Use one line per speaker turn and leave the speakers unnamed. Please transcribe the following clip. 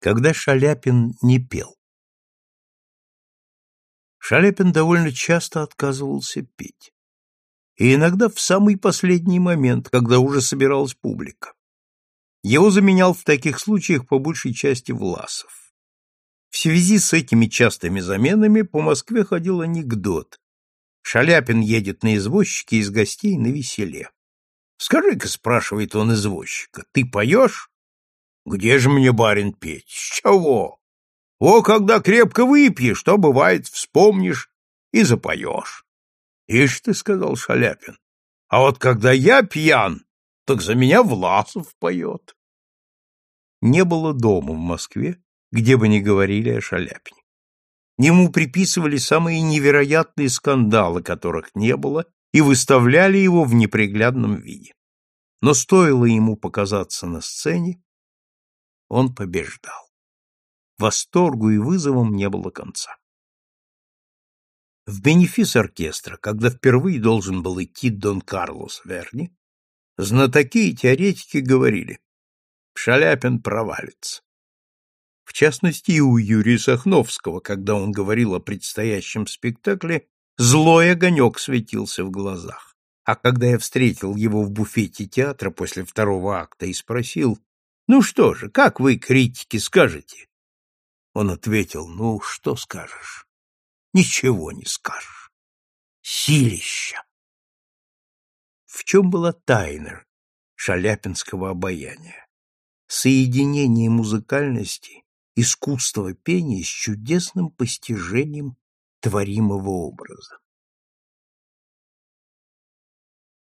когда Шаляпин не пел. Шаляпин довольно часто отказывался петь. И иногда в самый последний момент, когда уже собиралась публика. Его заменял в таких случаях по большей части Власов. В связи с этими частыми заменами по Москве ходил анекдот. Шаляпин едет на извозчике из гостей на веселе. «Скажи-ка», — спрашивает он извозчика, — «ты поешь?» Где же мне, барин, петь? С чего? О, когда крепко выпьешь, что бывает, вспомнишь и запоешь. Ишь ты, — сказал Шаляпин, — а вот когда я пьян, так за меня Власов поет. Не было дома в Москве, где бы ни говорили о Шаляпине. Ему приписывали самые невероятные скандалы, которых не было, и выставляли его в неприглядном виде. Но стоило ему показаться на сцене, он побеждал. Восторгу и вызовам не было конца. В бенефис оркестра, когда впервые должен был идти Дон Карлос Верни, знатоки и теоретики говорили «Шаляпин провалится». В частности, и у Юрия Сахновского, когда он говорил о предстоящем спектакле, злой огонек светился в глазах. А когда я встретил его в буфете театра после второго акта и спросил, ну что же, как вы, критики, скажете? Он ответил, ну, что скажешь? Ничего не скажешь. Силища. В чем была тайна шаляпинского обаяния? Соединение музыкальности, искусства пения с чудесным постижением творимого образа.